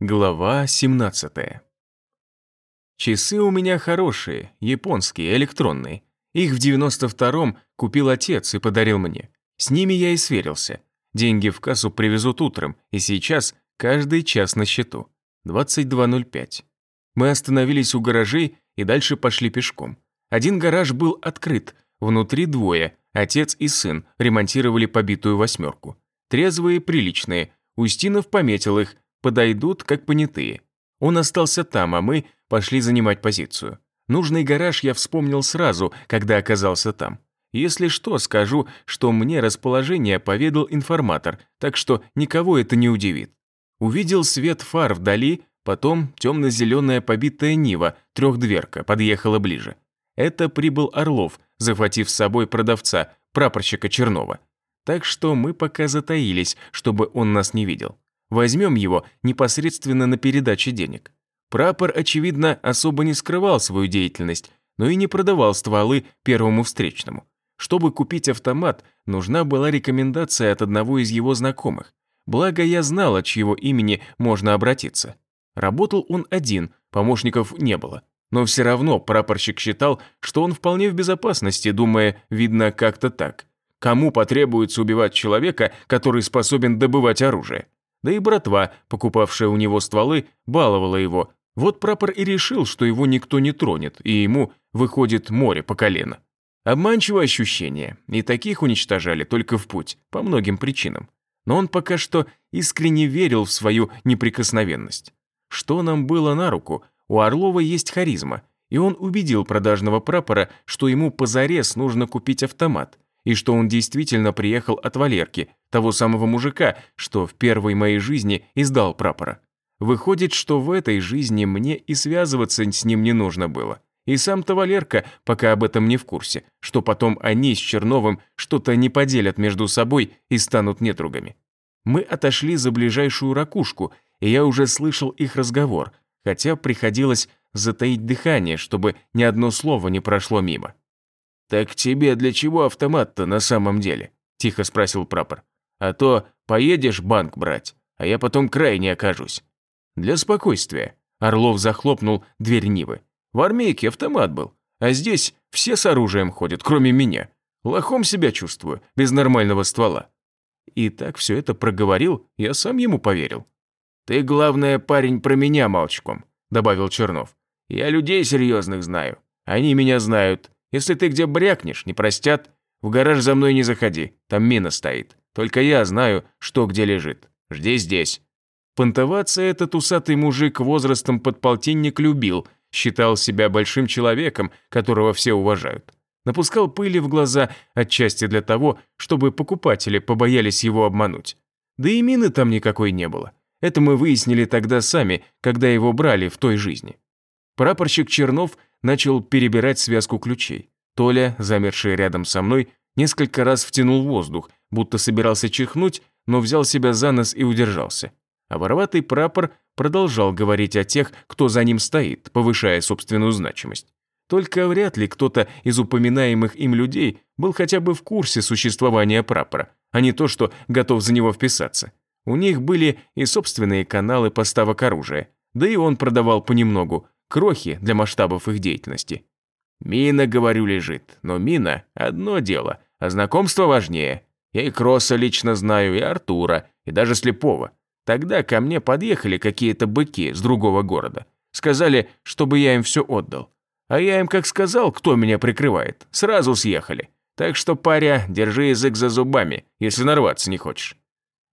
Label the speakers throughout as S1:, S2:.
S1: Глава 17 Часы у меня хорошие, японские, электронные. Их в 92-м купил отец и подарил мне. С ними я и сверился. Деньги в кассу привезут утром, и сейчас каждый час на счету. 22.05. Мы остановились у гаражей и дальше пошли пешком. Один гараж был открыт, внутри двое, отец и сын, ремонтировали побитую восьмерку. Трезвые, приличные. Устинов пометил их, подойдут как понятые. Он остался там, а мы пошли занимать позицию. Нужный гараж я вспомнил сразу, когда оказался там. Если что, скажу, что мне расположение поведал информатор, так что никого это не удивит. Увидел свет фар вдали, потом темно-зеленая побитая Нива, трехдверка, подъехала ближе. Это прибыл Орлов, захватив с собой продавца, прапорщика Чернова. Так что мы пока затаились, чтобы он нас не видел. Возьмем его непосредственно на передаче денег. Прапор, очевидно, особо не скрывал свою деятельность, но и не продавал стволы первому встречному. Чтобы купить автомат, нужна была рекомендация от одного из его знакомых. Благо я знал, от чьего имени можно обратиться. Работал он один, помощников не было. Но все равно прапорщик считал, что он вполне в безопасности, думая, видно, как-то так. Кому потребуется убивать человека, который способен добывать оружие? Да и братва, покупавшая у него стволы, баловала его. Вот прапор и решил, что его никто не тронет, и ему выходит море по колено. Обманчивое ощущение, и таких уничтожали только в путь, по многим причинам. Но он пока что искренне верил в свою неприкосновенность. Что нам было на руку? У Орлова есть харизма, и он убедил продажного прапора, что ему позарез нужно купить автомат, и что он действительно приехал от Валерки, того самого мужика, что в первой моей жизни издал прапора. Выходит, что в этой жизни мне и связываться с ним не нужно было. И сам-то Валерка пока об этом не в курсе, что потом они с Черновым что-то не поделят между собой и станут недругами. Мы отошли за ближайшую ракушку, и я уже слышал их разговор, хотя приходилось затаить дыхание, чтобы ни одно слово не прошло мимо. «Так тебе для чего автомат-то на самом деле?» – тихо спросил прапор. «А то поедешь банк брать, а я потом крайне окажусь». «Для спокойствия». Орлов захлопнул дверь Нивы. «В армейке автомат был, а здесь все с оружием ходят, кроме меня. Лохом себя чувствую, без нормального ствола». И так все это проговорил, я сам ему поверил. «Ты, главное, парень, про меня молчком», – добавил Чернов. «Я людей серьезных знаю. Они меня знают. Если ты где брякнешь, не простят. В гараж за мной не заходи, там мина стоит. Только я знаю, что где лежит. Жди здесь». Понтоваться этот усатый мужик возрастом подполтинник любил, считал себя большим человеком, которого все уважают. Напускал пыли в глаза отчасти для того, чтобы покупатели побоялись его обмануть. Да и мины там никакой не было. Это мы выяснили тогда сами, когда его брали в той жизни. Прапорщик Чернов начал перебирать связку ключей. Толя, замерший рядом со мной, несколько раз втянул воздух, будто собирался чихнуть, но взял себя за нос и удержался. А вороватый прапор продолжал говорить о тех, кто за ним стоит, повышая собственную значимость. Только вряд ли кто-то из упоминаемых им людей был хотя бы в курсе существования прапора, а не то, что готов за него вписаться. У них были и собственные каналы поставок оружия, да и он продавал понемногу, крохи для масштабов их деятельности. Мина, говорю, лежит, но мина – одно дело, а знакомство важнее. Я и Кросса лично знаю, и Артура, и даже Слепого. Тогда ко мне подъехали какие-то быки с другого города. Сказали, чтобы я им все отдал. А я им как сказал, кто меня прикрывает, сразу съехали. Так что, паря, держи язык за зубами, если нарваться не хочешь.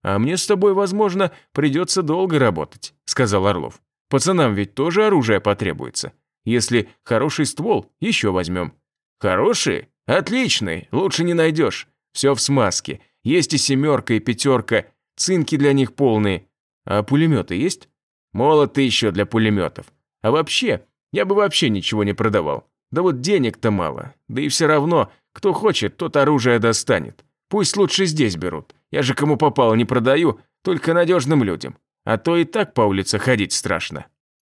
S1: А мне с тобой, возможно, придется долго работать, сказал Орлов. Пацанам ведь тоже оружие потребуется. Если хороший ствол, еще возьмем. Хороший? Отличный, лучше не найдешь. Все в смазке. Есть и семерка, и пятерка, цинки для них полные. А пулеметы есть? Молоты еще для пулеметов. А вообще, я бы вообще ничего не продавал. Да вот денег-то мало. Да и все равно, кто хочет, тот оружие достанет. Пусть лучше здесь берут. Я же кому попало не продаю, только надежным людям. А то и так по улице ходить страшно.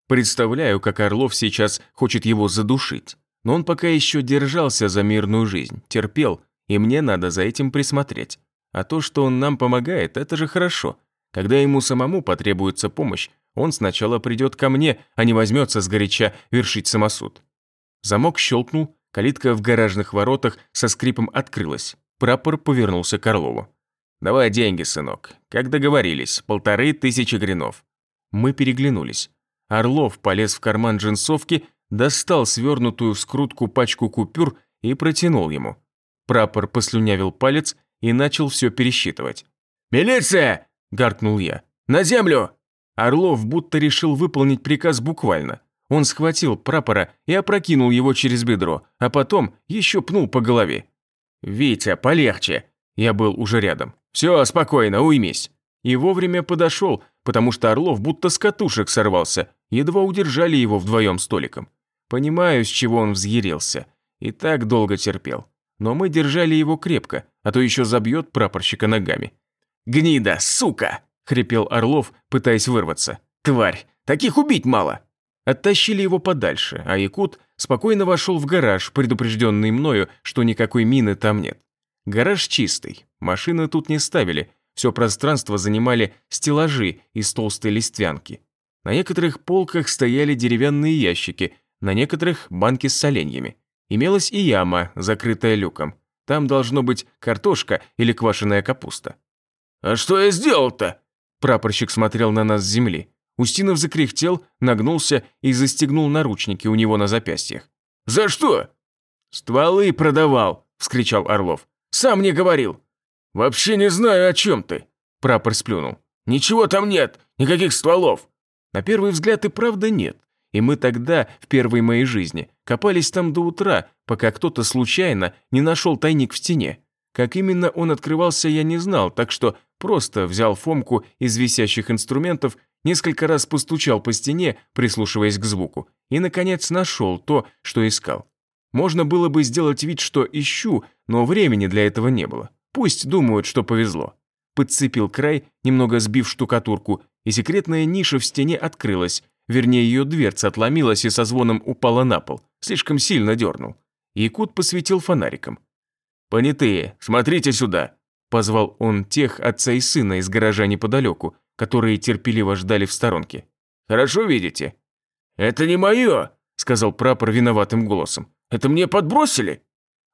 S1: Представляю, как Орлов сейчас хочет его задушить. Но он пока еще держался за мирную жизнь, терпел, и мне надо за этим присмотреть. А то, что он нам помогает, это же хорошо. Когда ему самому потребуется помощь, Он сначала придет ко мне, а не возьмется сгоряча вершить самосуд. Замок щелкнул, калитка в гаражных воротах со скрипом открылась. Прапор повернулся к Орлову. «Давай деньги, сынок. Как договорились, полторы тысячи гринов». Мы переглянулись. Орлов полез в карман джинсовки, достал свернутую в скрутку пачку купюр и протянул ему. Прапор послюнявил палец и начал все пересчитывать. «Милиция!» – гаркнул я. «На землю!» Орлов будто решил выполнить приказ буквально. Он схватил прапора и опрокинул его через бедро, а потом еще пнул по голове. «Витя, полегче!» Я был уже рядом. «Все, спокойно, уймись!» И вовремя подошел, потому что Орлов будто с катушек сорвался, едва удержали его вдвоем столиком. Понимаю, с чего он взъярился. И так долго терпел. Но мы держали его крепко, а то еще забьет прапорщика ногами. «Гнида, сука!» – хрипел Орлов, пытаясь вырваться. «Тварь! Таких убить мало!» Оттащили его подальше, а Якут спокойно вошел в гараж, предупрежденный мною, что никакой мины там нет. Гараж чистый, машины тут не ставили, все пространство занимали стеллажи из толстой листвянки. На некоторых полках стояли деревянные ящики, на некоторых банки с соленьями. Имелась и яма, закрытая люком. Там должно быть картошка или квашеная капуста. «А что я сделал-то?» Прапорщик смотрел на нас с земли. Устинов закряхтел, нагнулся и застегнул наручники у него на запястьях. «За что?» «Стволы продавал», – вскричал Орлов. «Сам не говорил». «Вообще не знаю, о чем ты», – прапор сплюнул. «Ничего там нет, никаких стволов». На первый взгляд и правда нет. И мы тогда, в первой моей жизни, копались там до утра, пока кто-то случайно не нашел тайник в стене. Как именно он открывался, я не знал, так что просто взял Фомку из висящих инструментов Несколько раз постучал по стене, прислушиваясь к звуку, и, наконец, нашел то, что искал. Можно было бы сделать вид, что ищу, но времени для этого не было. Пусть думают, что повезло. Подцепил край, немного сбив штукатурку, и секретная ниша в стене открылась, вернее, ее дверца отломилась и со звоном упала на пол, слишком сильно дернул. Якут посветил фонариком. «Понятые, смотрите сюда!» Позвал он тех отца и сына из гаража неподалеку, которые терпеливо ждали в сторонке. «Хорошо видите?» «Это не мое», – сказал прапор виноватым голосом. «Это мне подбросили?»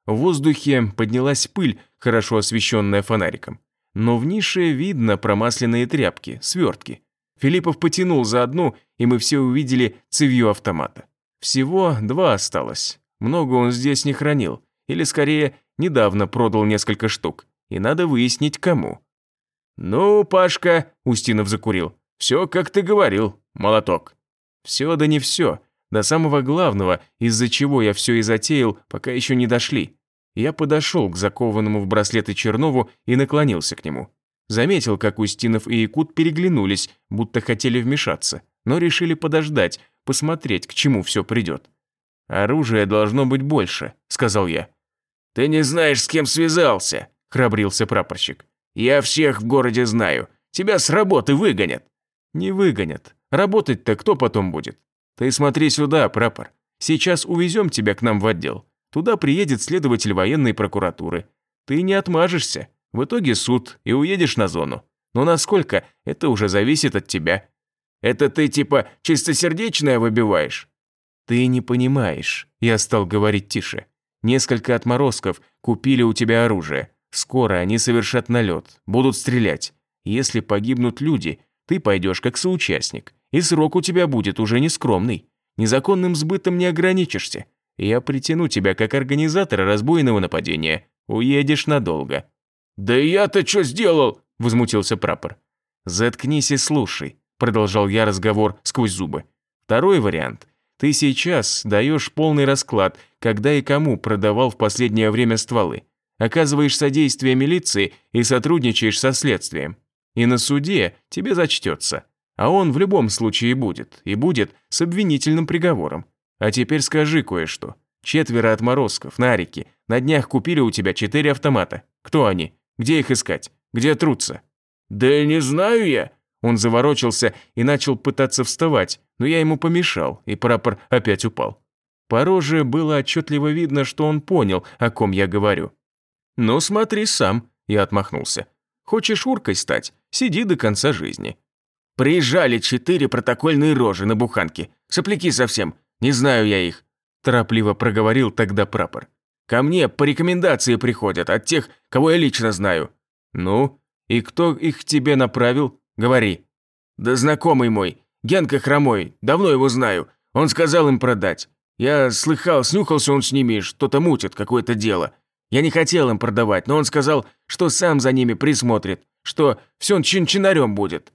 S1: В воздухе поднялась пыль, хорошо освещенная фонариком. Но в нише видно промасленные тряпки, свертки. Филиппов потянул за одну, и мы все увидели цевью автомата. Всего два осталось. Много он здесь не хранил. Или, скорее, недавно продал несколько штук. И надо выяснить, кому. «Ну, Пашка», – Устинов закурил, – «все, как ты говорил, молоток». Все да не все. До самого главного, из-за чего я все и затеял, пока еще не дошли. Я подошел к закованному в браслеты Чернову и наклонился к нему. Заметил, как Устинов и Якут переглянулись, будто хотели вмешаться, но решили подождать, посмотреть, к чему все придет. «Оружия должно быть больше», – сказал я. «Ты не знаешь, с кем связался», – храбрился прапорщик. Я всех в городе знаю. Тебя с работы выгонят». «Не выгонят. Работать-то кто потом будет? Ты смотри сюда, прапор. Сейчас увезем тебя к нам в отдел. Туда приедет следователь военной прокуратуры. Ты не отмажешься. В итоге суд и уедешь на зону. Но насколько, это уже зависит от тебя. Это ты типа чистосердечное выбиваешь?» «Ты не понимаешь», – я стал говорить тише. «Несколько отморозков купили у тебя оружие. Скоро они совершат налет, будут стрелять. Если погибнут люди, ты пойдешь как соучастник, и срок у тебя будет уже не скромный. Незаконным сбытом не ограничишься. Я притяну тебя как организатора разбойного нападения. Уедешь надолго». «Да я-то что сделал?» – возмутился прапор. «Заткнись и слушай», – продолжал я разговор сквозь зубы. «Второй вариант. Ты сейчас даешь полный расклад, когда и кому продавал в последнее время стволы оказываешь содействие милиции и сотрудничаешь со следствием. И на суде тебе зачтется. А он в любом случае будет, и будет с обвинительным приговором. А теперь скажи кое-что. Четверо отморозков, нарики, на днях купили у тебя четыре автомата. Кто они? Где их искать? Где трутся?» «Да не знаю я». Он заворочился и начал пытаться вставать, но я ему помешал, и прапор опять упал. По роже было отчетливо видно, что он понял, о ком я говорю. «Ну, смотри сам», – я отмахнулся. «Хочешь уркой стать? Сиди до конца жизни». Приезжали четыре протокольные рожи на буханке. Сопляки совсем. Не знаю я их. Торопливо проговорил тогда прапор. Ко мне по рекомендации приходят от тех, кого я лично знаю. Ну, и кто их тебе направил? Говори. Да знакомый мой, Генка Хромой, давно его знаю. Он сказал им продать. Я слыхал, снюхался он с ними, что-то мутит, какое-то дело. Я не хотел им продавать, но он сказал, что сам за ними присмотрит, что все он чин-чинарем будет.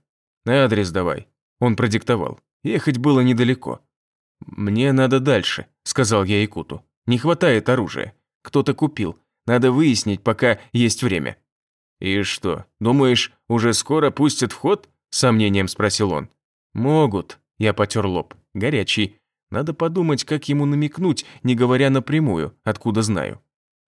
S1: Адрес давай. Он продиктовал. Ехать было недалеко. «Мне надо дальше», – сказал я Якуту. «Не хватает оружия. Кто-то купил. Надо выяснить, пока есть время». «И что, думаешь, уже скоро пустят в ход?» – сомнением спросил он. «Могут», – я потер лоб. «Горячий. Надо подумать, как ему намекнуть, не говоря напрямую, откуда знаю.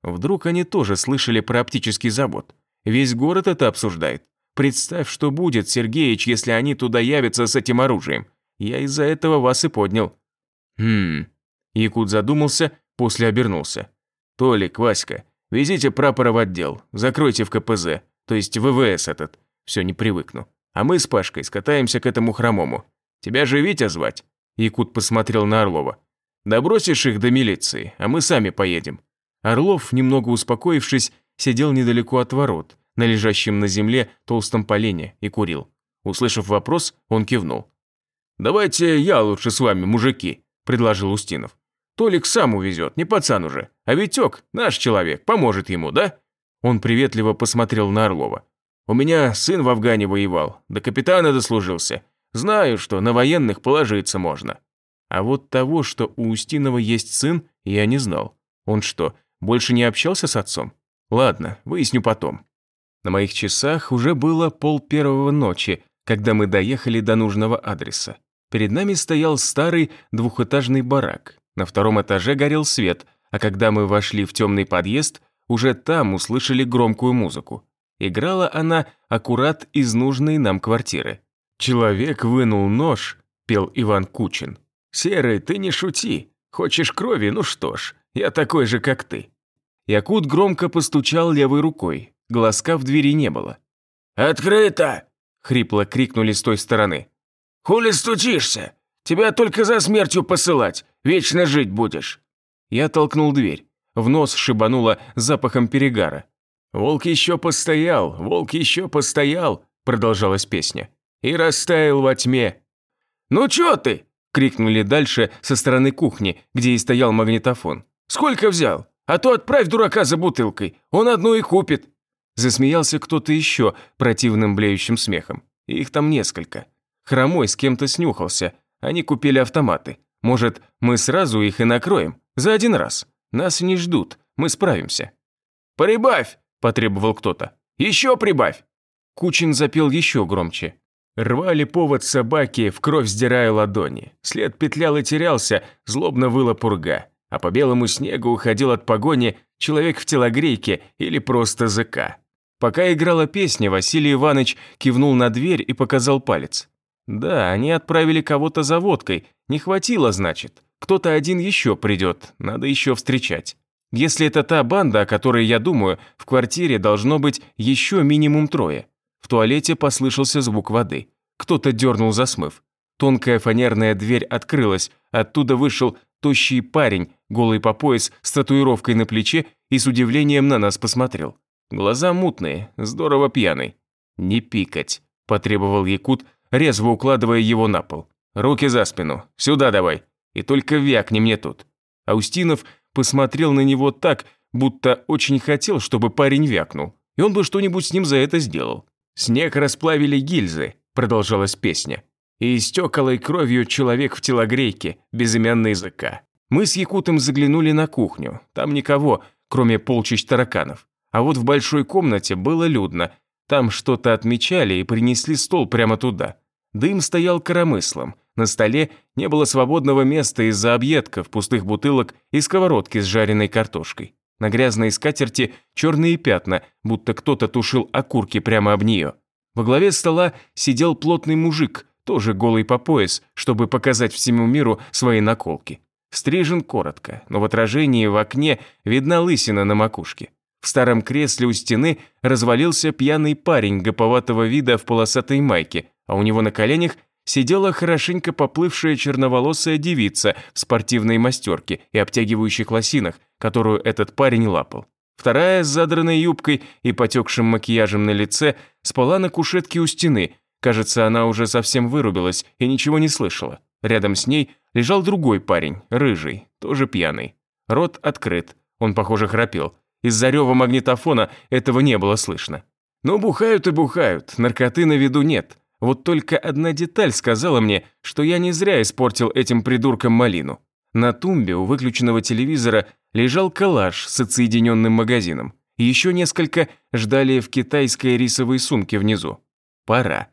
S1: Вдруг они тоже слышали про оптический завод. Весь город это обсуждает. Представь, что будет, Сергеич, если они туда явятся с этим оружием. Я из-за этого вас и поднял». «Хм...» Якут задумался, после обернулся. «Толик, Васька, везите прапора в отдел, закройте в КПЗ, то есть ВВС этот. Все, не привыкну. А мы с Пашкой скатаемся к этому хромому. Тебя же Витя звать?» Якут посмотрел на Орлова. «Добросишь их до милиции, а мы сами поедем». Орлов, немного успокоившись, сидел недалеко от ворот, на лежащем на земле толстом полене, и курил. Услышав вопрос, он кивнул. «Давайте я лучше с вами, мужики», – предложил Устинов. «Толик сам увезет, не пацан уже. А Витек, наш человек, поможет ему, да?» Он приветливо посмотрел на Орлова. «У меня сын в Афгане воевал, до капитана дослужился. Знаю, что на военных положиться можно». А вот того, что у Устинова есть сын, я не знал. Он что, больше не общался с отцом? Ладно, выясню потом. На моих часах уже было пол первого ночи, когда мы доехали до нужного адреса. Перед нами стоял старый двухэтажный барак. На втором этаже горел свет, а когда мы вошли в темный подъезд, уже там услышали громкую музыку. Играла она аккурат из нужной нам квартиры. «Человек вынул нож», – пел Иван Кучин. «Серый, ты не шути. Хочешь крови? Ну что ж, я такой же, как ты». Якут громко постучал левой рукой. Глазка в двери не было. «Открыто!» – хрипло крикнули с той стороны. «Хули стучишься? Тебя только за смертью посылать. Вечно жить будешь». Я толкнул дверь. В нос шибануло запахом перегара. «Волк еще постоял, волк еще постоял», – продолжалась песня и растаял во тьме. «Ну чё ты?» – крикнули дальше со стороны кухни, где и стоял магнитофон. «Сколько взял? А то отправь дурака за бутылкой, он одну и купит». Засмеялся кто-то еще противным блеющим смехом. Их там несколько. Хромой с кем-то снюхался. Они купили автоматы. Может, мы сразу их и накроем? За один раз. Нас не ждут, мы справимся. «Прибавь!» – потребовал кто-то. «Еще прибавь!» Кучин запел еще громче. Рвали повод собаки, в кровь сдирая ладони. След петлял и терялся, злобно выла пурга. А по белому снегу уходил от погони человек в телогрейке или просто ЗК. Пока играла песня, Василий Иванович кивнул на дверь и показал палец. Да, они отправили кого-то за водкой, не хватило, значит. Кто-то один еще придет, надо еще встречать. Если это та банда, о которой я думаю, в квартире должно быть еще минимум трое. В туалете послышался звук воды. Кто-то дернул за смыв. Тонкая фанерная дверь открылась, оттуда вышел тощий парень, голый по пояс, с татуировкой на плече и с удивлением на нас посмотрел. Глаза мутные, здорово пьяный. «Не пикать», – потребовал Якут, резво укладывая его на пол. «Руки за спину, сюда давай, и только вякни мне тут». Аустинов посмотрел на него так, будто очень хотел, чтобы парень вякнул, и он бы что-нибудь с ним за это сделал. «Снег расплавили гильзы», – продолжалась песня. «И истекалой кровью человек в телогрейке, безымянный языка». Мы с Якутом заглянули на кухню. Там никого, кроме полчищ тараканов. А вот в большой комнате было людно. Там что-то отмечали и принесли стол прямо туда. Дым стоял коромыслом. На столе не было свободного места из-за объедков, пустых бутылок и сковородки с жареной картошкой. На грязной скатерти черные пятна, будто кто-то тушил окурки прямо об нее. Во главе стола сидел плотный мужик, тоже голый по пояс, чтобы показать всему миру свои наколки. Стрижен коротко, но в отражении в окне видна лысина на макушке. В старом кресле у стены развалился пьяный парень гоповатого вида в полосатой майке, а у него на коленях сидела хорошенько поплывшая черноволосая девица в спортивной мастерке и обтягивающих лосинах, которую этот парень лапал. Вторая с задранной юбкой и потекшим макияжем на лице спала на кушетке у стены. Кажется, она уже совсем вырубилась и ничего не слышала. Рядом с ней лежал другой парень, рыжий, тоже пьяный. Рот открыт, он, похоже, храпел. Из-за рева магнитофона этого не было слышно. Но бухают и бухают, наркоты на виду нет. Вот только одна деталь сказала мне, что я не зря испортил этим придуркам малину. На тумбе у выключенного телевизора лежал коллаж с отсоединенным магазином. Еще несколько ждали в китайской рисовой сумке внизу. Пора.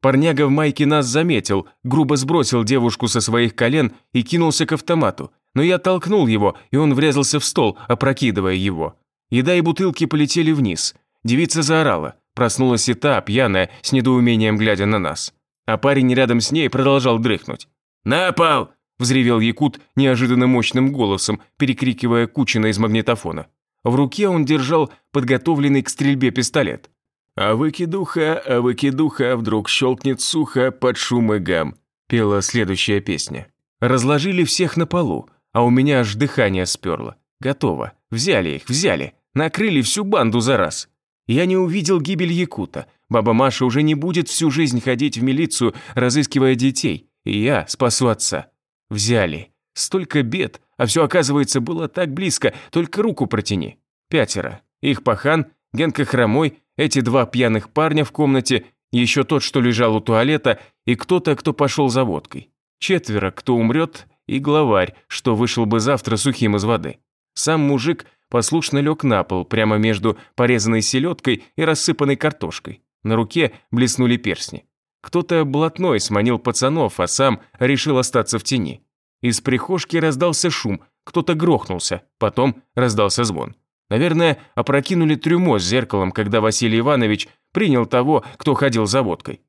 S1: Парняга в майке нас заметил, грубо сбросил девушку со своих колен и кинулся к автомату. Но я толкнул его, и он врезался в стол, опрокидывая его. Еда и бутылки полетели вниз. Девица заорала. Проснулась и та, пьяная, с недоумением глядя на нас. А парень рядом с ней продолжал дрыхнуть. «На пол!» – взревел Якут неожиданно мощным голосом, перекрикивая Кучина из магнитофона. В руке он держал подготовленный к стрельбе пистолет. «А выкидуха, а выкидуха, вдруг щелкнет сухо под шум и гам», – пела следующая песня. Разложили всех на полу, а у меня аж дыхание сперло. Готово. Взяли их, взяли. Накрыли всю банду за раз. Я не увидел гибель Якута. Баба Маша уже не будет всю жизнь ходить в милицию, разыскивая детей. И я спасу отца. Взяли. Столько бед, а все, оказывается, было так близко, только руку протяни. Пятеро. Их пахан, Генка Хромой, эти два пьяных парня в комнате, еще тот, что лежал у туалета, и кто-то, кто пошел за водкой. Четверо, кто умрет, и главарь, что вышел бы завтра сухим из воды. Сам мужик послушно лег на пол, прямо между порезанной селедкой и рассыпанной картошкой. На руке блеснули перстни. Кто-то блатной сманил пацанов, а сам решил остаться в тени. Из прихожки раздался шум, кто-то грохнулся, потом раздался звон. Наверное, опрокинули трюмо с зеркалом, когда Василий Иванович принял того, кто ходил за водкой.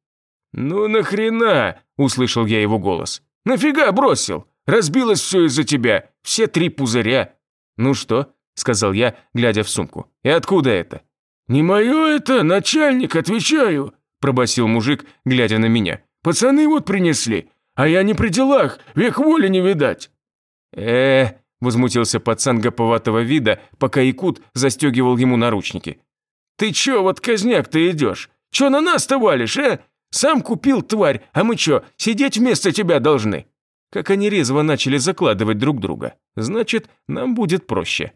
S1: «Ну нахрена?» – услышал я его голос. «Нафига бросил? Разбилось все из-за тебя, все три пузыря». «Ну что?» сказал я, глядя в сумку. «И откуда это?» «Не мое это, начальник, отвечаю», пробасил мужик, глядя на меня. «Пацаны вот принесли, а я не при делах, век воли не видать». э возмутился пацан гоповатого вида, пока Якут застегивал ему наручники. «Ты чё вот казняк-то идешь? Чё на нас-то валишь, а? Сам купил, тварь, а мы чё, сидеть вместо тебя должны?» Как они резво начали закладывать друг друга. Значит, нам будет проще.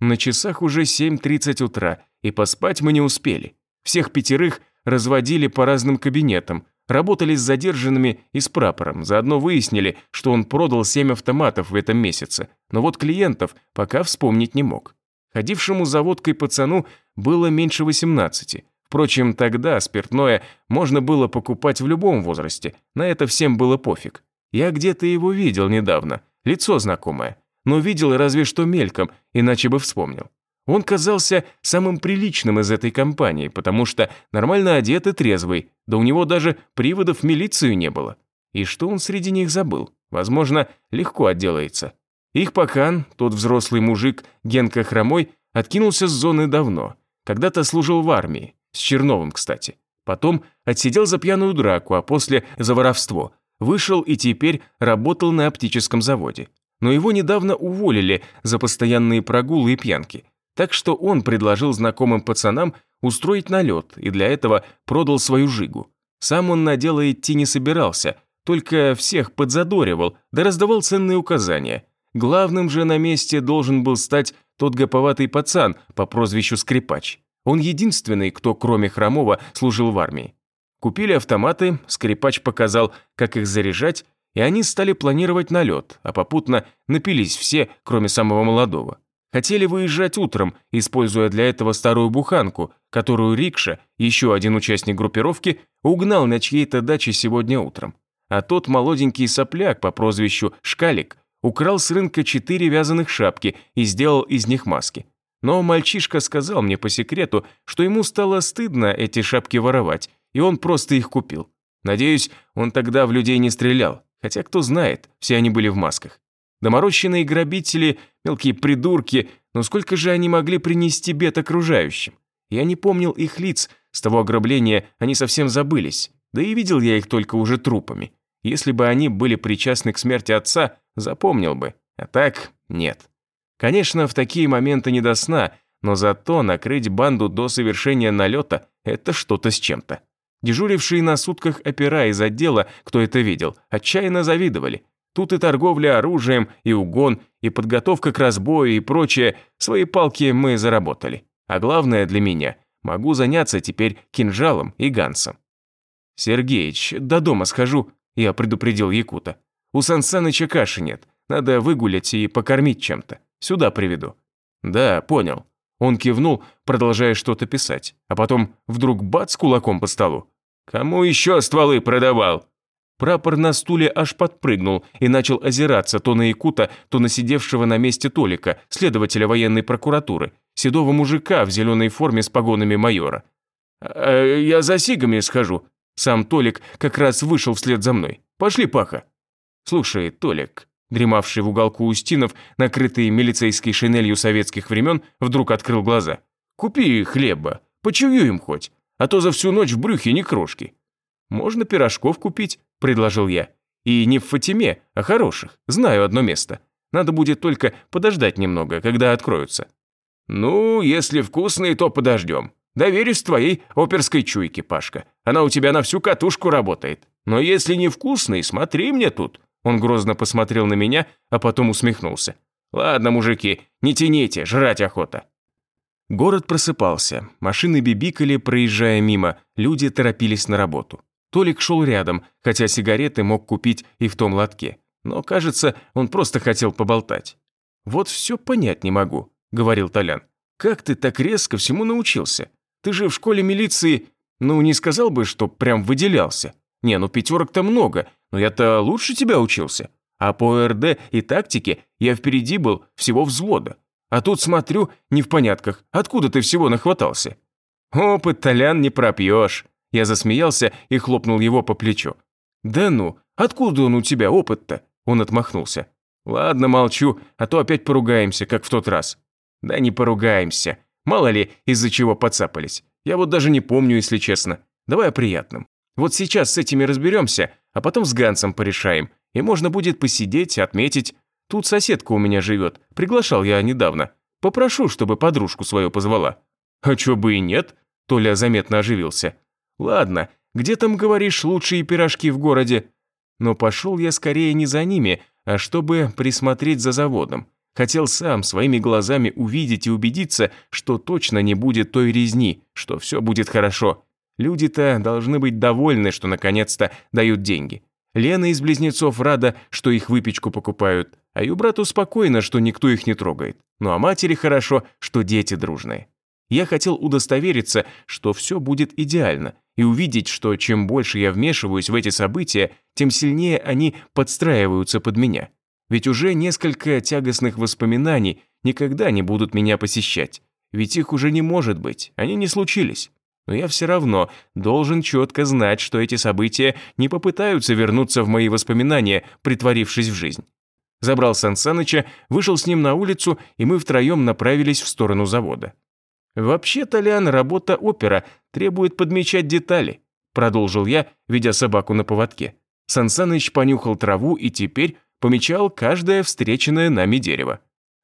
S1: На часах уже 7.30 утра, и поспать мы не успели. Всех пятерых разводили по разным кабинетам, работали с задержанными и с прапором, заодно выяснили, что он продал 7 автоматов в этом месяце, но вот клиентов пока вспомнить не мог. Ходившему за водкой пацану было меньше 18. Впрочем, тогда спиртное можно было покупать в любом возрасте, на это всем было пофиг. Я где-то его видел недавно, лицо знакомое но видел разве что мельком, иначе бы вспомнил. Он казался самым приличным из этой компании, потому что нормально одет и трезвый, да у него даже приводов в милицию не было. И что он среди них забыл? Возможно, легко отделается. Их пакан, тот взрослый мужик, Генка Хромой, откинулся с зоны давно. Когда-то служил в армии, с Черновым, кстати. Потом отсидел за пьяную драку, а после за воровство. Вышел и теперь работал на оптическом заводе но его недавно уволили за постоянные прогулы и пьянки. Так что он предложил знакомым пацанам устроить налет и для этого продал свою жигу. Сам он на дело идти не собирался, только всех подзадоривал, да раздавал ценные указания. Главным же на месте должен был стать тот гоповатый пацан по прозвищу Скрипач. Он единственный, кто кроме Хромова служил в армии. Купили автоматы, Скрипач показал, как их заряжать, и они стали планировать налет, а попутно напились все, кроме самого молодого. Хотели выезжать утром, используя для этого старую буханку, которую Рикша, еще один участник группировки, угнал на чьей-то даче сегодня утром. А тот молоденький сопляк по прозвищу Шкалик украл с рынка четыре вязаных шапки и сделал из них маски. Но мальчишка сказал мне по секрету, что ему стало стыдно эти шапки воровать, и он просто их купил. Надеюсь, он тогда в людей не стрелял. Хотя кто знает, все они были в масках. Доморощенные грабители, мелкие придурки, но сколько же они могли принести бед окружающим? Я не помнил их лиц, с того ограбления они совсем забылись. Да и видел я их только уже трупами. Если бы они были причастны к смерти отца, запомнил бы. А так нет. Конечно, в такие моменты не до сна, но зато накрыть банду до совершения налета – это что-то с чем-то. Дежурившие на сутках опера из отдела, кто это видел, отчаянно завидовали. Тут и торговля оружием, и угон, и подготовка к разбою, и прочее. Свои палки мы заработали. А главное для меня – могу заняться теперь кинжалом и гансом. «Сергеич, до дома схожу», – я предупредил Якута. «У Сансаныча каши нет, надо выгулять и покормить чем-то. Сюда приведу». «Да, понял». Он кивнул, продолжая что-то писать, а потом вдруг бац кулаком по столу. «Кому еще стволы продавал?» Прапор на стуле аж подпрыгнул и начал озираться то на Якута, то на сидевшего на месте Толика, следователя военной прокуратуры, седого мужика в зеленой форме с погонами майора. «А, «Я за сигами схожу». Сам Толик как раз вышел вслед за мной. «Пошли, Паха». «Слушай, Толик, дремавший в уголку Устинов, накрытый милицейской шинелью советских времен, вдруг открыл глаза. «Купи хлеба, почуюем хоть, а то за всю ночь в брюхе ни крошки». «Можно пирожков купить», – предложил я. «И не в Фатиме, а хороших, знаю одно место. Надо будет только подождать немного, когда откроются». «Ну, если вкусные, то подождем. Доверюсь твоей оперской чуйке, Пашка. Она у тебя на всю катушку работает. Но если не вкусный, смотри мне тут. Он грозно посмотрел на меня, а потом усмехнулся. «Ладно, мужики, не тяните, жрать охота». Город просыпался, машины бибикали, проезжая мимо, люди торопились на работу. Толик шел рядом, хотя сигареты мог купить и в том лотке. Но, кажется, он просто хотел поболтать. «Вот все понять не могу», — говорил Толян. «Как ты так резко всему научился? Ты же в школе милиции, ну, не сказал бы, что прям выделялся. Не, ну пятерок-то много, но я-то лучше тебя учился. А по РД и тактике я впереди был всего взвода. А тут смотрю, не в понятках, откуда ты всего нахватался? Опыт, Толян, не пропьешь. Я засмеялся и хлопнул его по плечу. Да ну, откуда он у тебя опыт-то? Он отмахнулся. Ладно, молчу, а то опять поругаемся, как в тот раз. Да не поругаемся. Мало ли, из-за чего подцапались. Я вот даже не помню, если честно. Давай о приятном. Вот сейчас с этими разберемся, а потом с Гансом порешаем, и можно будет посидеть, отметить. Тут соседка у меня живет, приглашал я недавно. Попрошу, чтобы подружку свою позвала». «А чё бы и нет?» Толя заметно оживился. «Ладно, где там, говоришь, лучшие пирожки в городе?» Но пошел я скорее не за ними, а чтобы присмотреть за заводом. Хотел сам своими глазами увидеть и убедиться, что точно не будет той резни, что все будет хорошо. Люди-то должны быть довольны, что наконец-то дают деньги. Лена из близнецов рада, что их выпечку покупают, а ее брату спокойно, что никто их не трогает. Ну а матери хорошо, что дети дружные. Я хотел удостовериться, что все будет идеально, и увидеть, что чем больше я вмешиваюсь в эти события, тем сильнее они подстраиваются под меня. Ведь уже несколько тягостных воспоминаний никогда не будут меня посещать. Ведь их уже не может быть, они не случились но я все равно должен четко знать, что эти события не попытаются вернуться в мои воспоминания, притворившись в жизнь. Забрал Сан Саныча, вышел с ним на улицу, и мы втроем направились в сторону завода. «Вообще, Толян, работа опера требует подмечать детали», продолжил я, ведя собаку на поводке. Сан Саныч понюхал траву и теперь помечал каждое встреченное нами дерево.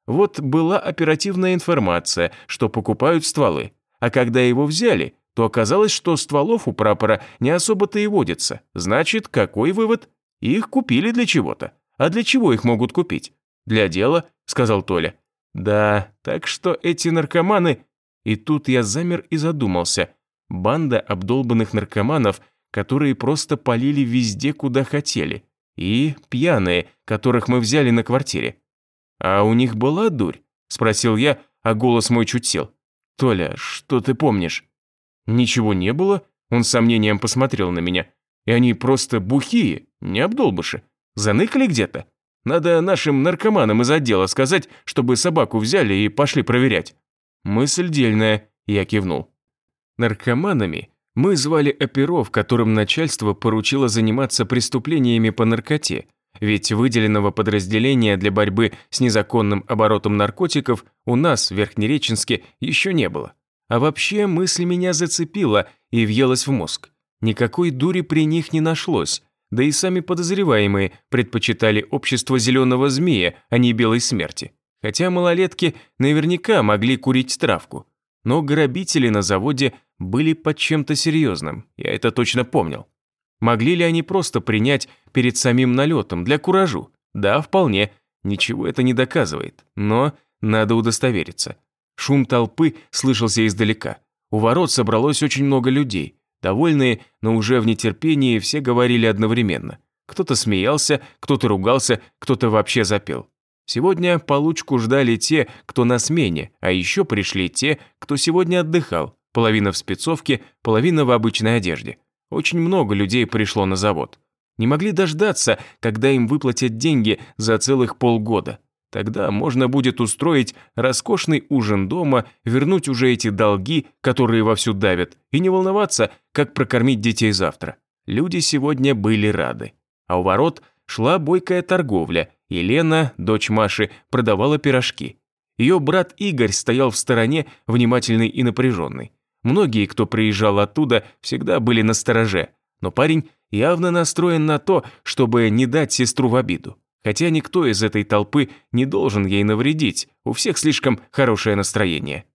S1: Вот была оперативная информация, что покупают стволы, а когда его взяли, то оказалось, что стволов у прапора не особо-то и водится. Значит, какой вывод? Их купили для чего-то. А для чего их могут купить? Для дела, сказал Толя. Да, так что эти наркоманы... И тут я замер и задумался. Банда обдолбанных наркоманов, которые просто полили везде, куда хотели. И пьяные, которых мы взяли на квартире. А у них была дурь? Спросил я, а голос мой чуть сел. Толя, что ты помнишь? Ничего не было, он с сомнением посмотрел на меня. И они просто бухие, не обдолбыши. Заныкали где-то. Надо нашим наркоманам из отдела сказать, чтобы собаку взяли и пошли проверять. Мысль дельная, я кивнул. Наркоманами мы звали оперов, которым начальство поручило заниматься преступлениями по наркоте, ведь выделенного подразделения для борьбы с незаконным оборотом наркотиков у нас в Верхнереченске еще не было. А вообще мысль меня зацепила и въелась в мозг. Никакой дури при них не нашлось, да и сами подозреваемые предпочитали общество зеленого змея, а не белой смерти. Хотя малолетки наверняка могли курить травку. Но грабители на заводе были под чем-то серьезным, я это точно помнил. Могли ли они просто принять перед самим налетом для куражу? Да, вполне. Ничего это не доказывает, но надо удостовериться. Шум толпы слышался издалека. У ворот собралось очень много людей. Довольные, но уже в нетерпении все говорили одновременно. Кто-то смеялся, кто-то ругался, кто-то вообще запел. Сегодня получку ждали те, кто на смене, а еще пришли те, кто сегодня отдыхал. Половина в спецовке, половина в обычной одежде. Очень много людей пришло на завод. Не могли дождаться, когда им выплатят деньги за целых полгода. Тогда можно будет устроить роскошный ужин дома, вернуть уже эти долги, которые вовсю давят, и не волноваться, как прокормить детей завтра. Люди сегодня были рады. А у ворот шла бойкая торговля, и Лена, дочь Маши, продавала пирожки. Ее брат Игорь стоял в стороне, внимательный и напряженный. Многие, кто приезжал оттуда, всегда были на стороже, но парень явно настроен на то, чтобы не дать сестру в обиду. Хотя никто из этой толпы не должен ей навредить, у всех слишком хорошее настроение.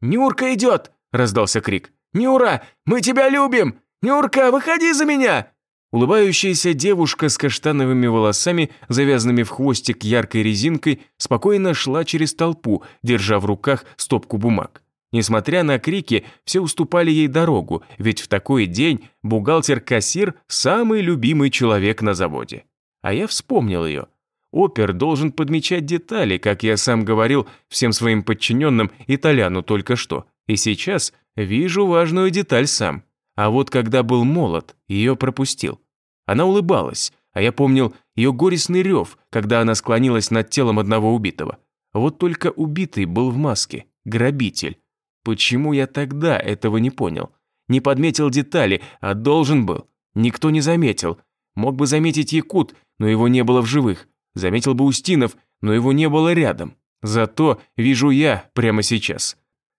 S2: «Нюрка идет!» – раздался крик. «Нюра, мы тебя любим! Нюрка, выходи за меня!»
S1: Улыбающаяся девушка с каштановыми волосами, завязанными в хвостик яркой резинкой, спокойно шла через толпу, держа в руках стопку бумаг. Несмотря на крики, все уступали ей дорогу, ведь в такой день бухгалтер-кассир – самый любимый человек на заводе. А я вспомнил ее. Опер должен подмечать детали, как я сам говорил всем своим подчиненным итальяну только что. И сейчас вижу важную деталь сам. А вот когда был молод, ее пропустил. Она улыбалась, а я помнил ее горестный рев, когда она склонилась над телом одного убитого. Вот только убитый был в маске, грабитель. Почему я тогда этого не понял? Не подметил детали, а должен был. Никто не заметил. Мог бы заметить Якут, но его не было в живых. Заметил бы Устинов, но его не было рядом. Зато вижу я прямо сейчас.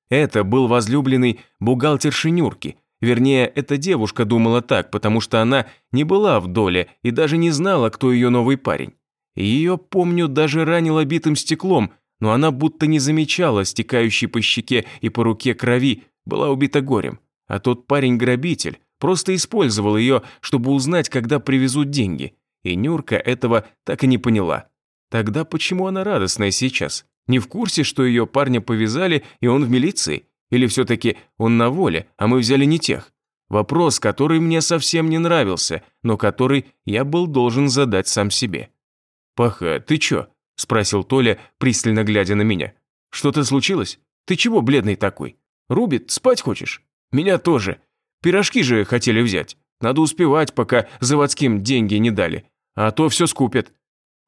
S1: Это был возлюбленный бухгалтер Шинюрки. Вернее, эта девушка думала так, потому что она не была в доле и даже не знала, кто ее новый парень. Ее, помню, даже ранило битым стеклом, но она будто не замечала стекающей по щеке и по руке крови, была убита горем. А тот парень-грабитель просто использовал ее, чтобы узнать, когда привезут деньги. И Нюрка этого так и не поняла. Тогда почему она радостная сейчас? Не в курсе, что ее парня повязали, и он в милиции? Или все-таки он на воле, а мы взяли не тех? Вопрос, который мне совсем не нравился, но который я был должен задать сам себе. «Паха, ты чё?» – спросил Толя, пристально глядя на меня. «Что-то случилось? Ты чего бледный такой? Рубит, спать хочешь? Меня тоже. Пирожки же хотели взять. Надо успевать, пока заводским деньги не дали а то все скупят».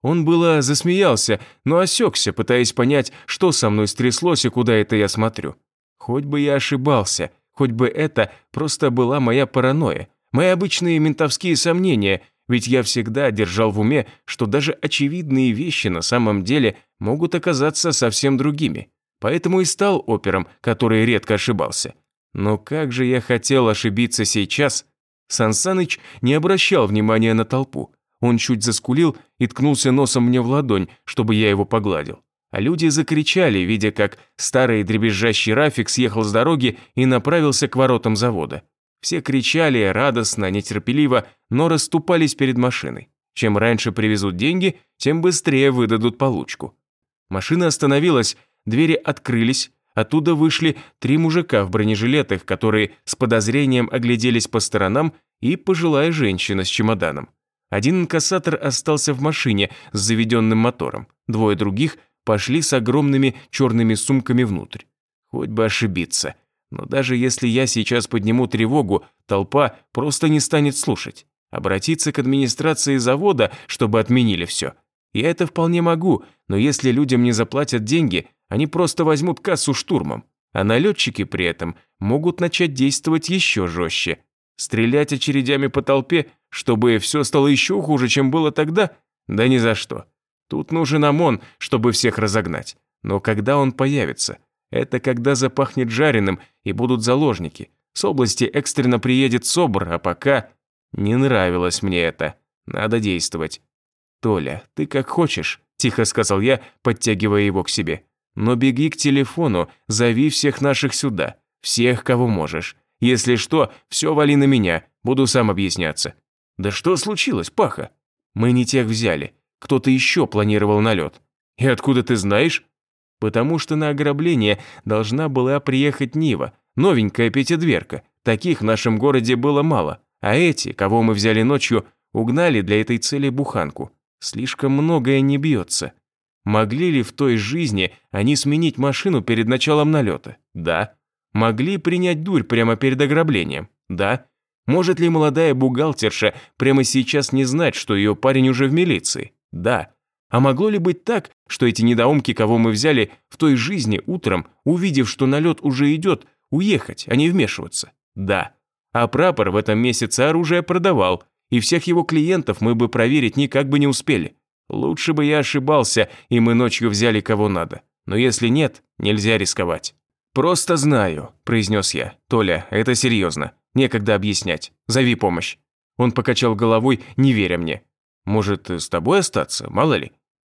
S1: Он было засмеялся, но осекся, пытаясь понять, что со мной стряслось и куда это я смотрю. Хоть бы я ошибался, хоть бы это просто была моя паранойя, мои обычные ментовские сомнения, ведь я всегда держал в уме, что даже очевидные вещи на самом деле могут оказаться совсем другими. Поэтому и стал опером, который редко ошибался. Но как же я хотел ошибиться сейчас? Сансаныч не обращал внимания на толпу. Он чуть заскулил и ткнулся носом мне в ладонь, чтобы я его погладил. А люди закричали, видя, как старый дребезжащий Рафик съехал с дороги и направился к воротам завода. Все кричали радостно, нетерпеливо, но расступались перед машиной. Чем раньше привезут деньги, тем быстрее выдадут получку. Машина остановилась, двери открылись, оттуда вышли три мужика в бронежилетах, которые с подозрением огляделись по сторонам, и пожилая женщина с чемоданом. Один инкассатор остался в машине с заведенным мотором, двое других пошли с огромными черными сумками внутрь. Хоть бы ошибиться. Но даже если я сейчас подниму тревогу, толпа просто не станет слушать. Обратиться к администрации завода, чтобы отменили все. Я это вполне могу, но если людям не заплатят деньги, они просто возьмут кассу штурмом. А налетчики при этом могут начать действовать еще жестче. Стрелять очередями по толпе, чтобы все стало еще хуже, чем было тогда? Да ни за что. Тут нужен ОМОН, чтобы всех разогнать. Но когда он появится? Это когда запахнет жареным и будут заложники. С области экстренно приедет СОБР, а пока... Не нравилось мне это. Надо действовать. «Толя, ты как хочешь», – тихо сказал я, подтягивая его к себе. «Но беги к телефону, зови всех наших сюда. Всех, кого можешь. Если что, все вали на меня, буду сам объясняться». «Да что случилось, Паха?» «Мы не тех взяли. Кто-то еще планировал налет». «И откуда ты знаешь?» «Потому что на ограбление должна была приехать Нива, новенькая пятидверка. Таких в нашем городе было мало. А эти, кого мы взяли ночью, угнали для этой цели буханку. Слишком многое не бьется. Могли ли в той жизни они сменить машину перед началом налета? Да. Могли принять дурь прямо перед ограблением? Да. Может ли молодая бухгалтерша прямо сейчас не знать, что ее парень уже в милиции? Да. А могло ли быть так, что эти недоумки, кого мы взяли в той жизни утром, увидев, что налет уже идет, уехать, а не вмешиваться? Да. А прапор в этом месяце оружие продавал, и всех его клиентов мы бы проверить никак бы не успели. Лучше бы я ошибался, и мы ночью взяли кого надо. Но если нет, нельзя рисковать. «Просто знаю», – произнес я. «Толя, это серьезно. Некогда объяснять. Зови помощь». Он покачал головой, не веря мне. «Может, с тобой остаться, мало ли?»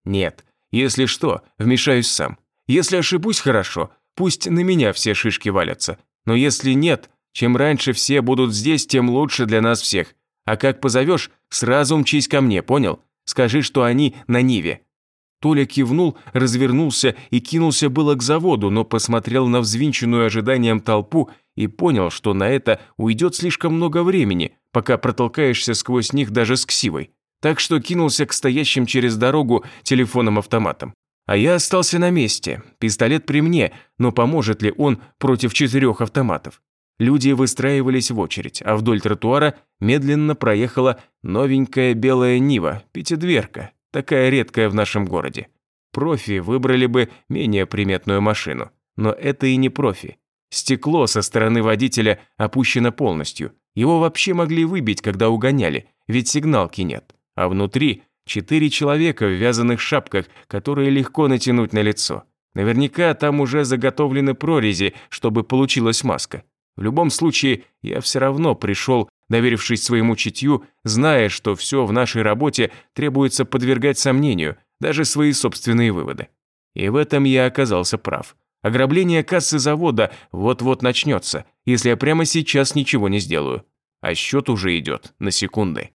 S1: «Нет. Если что, вмешаюсь сам. Если ошибусь, хорошо. Пусть на меня все шишки валятся. Но если нет, чем раньше все будут здесь, тем лучше для нас всех. А как позовешь, сразу мчись ко мне, понял? Скажи, что они на Ниве». Толя кивнул, развернулся и кинулся было к заводу, но посмотрел на взвинченную ожиданием толпу и понял, что на это уйдет слишком много времени, пока протолкаешься сквозь них даже с ксивой. Так что кинулся к стоящим через дорогу телефоном-автоматом. А я остался на месте, пистолет при мне, но поможет ли он против четырех автоматов? Люди выстраивались в очередь, а вдоль тротуара медленно проехала новенькая белая Нива, пятидверка, такая редкая в нашем городе. Профи выбрали бы менее приметную машину, но это и не профи. Стекло со стороны водителя опущено полностью. Его вообще могли выбить, когда угоняли, ведь сигналки нет. А внутри четыре человека в вязаных шапках, которые легко натянуть на лицо. Наверняка там уже заготовлены прорези, чтобы получилась маска. В любом случае, я все равно пришел, доверившись своему чутью, зная, что все в нашей работе требуется подвергать сомнению, даже свои собственные выводы. И в этом я оказался прав. Ограбление кассы завода вот-вот начнется, если я прямо сейчас ничего не сделаю. А счет уже идет на секунды.